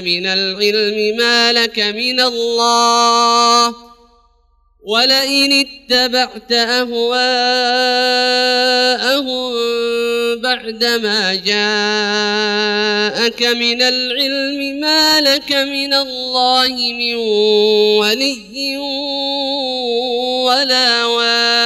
من العلم ما لك من الله ولئن اتبعت أهواءهم بعدما جاءك من العلم ما لك من الله من ولي ولا واق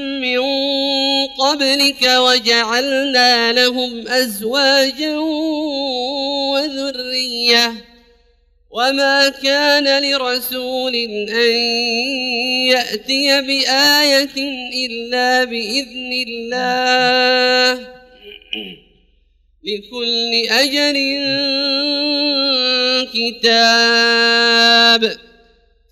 من قبلك وجعلنا لهم أزواجا وذرية. وما كان لرسول أن يأتي بآية إلا بإذن الله. لكل أجل كتاب.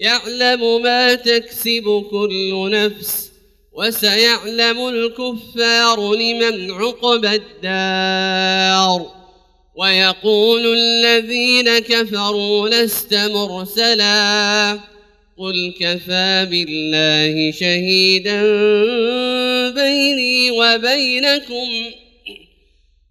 يعلم ما تكسب كل نفس وسيعلم الكفار لمن عقبى الدار ويقول الذين كفروا لست مرسلا قل كفى بالله شهيدا بيني وبينكم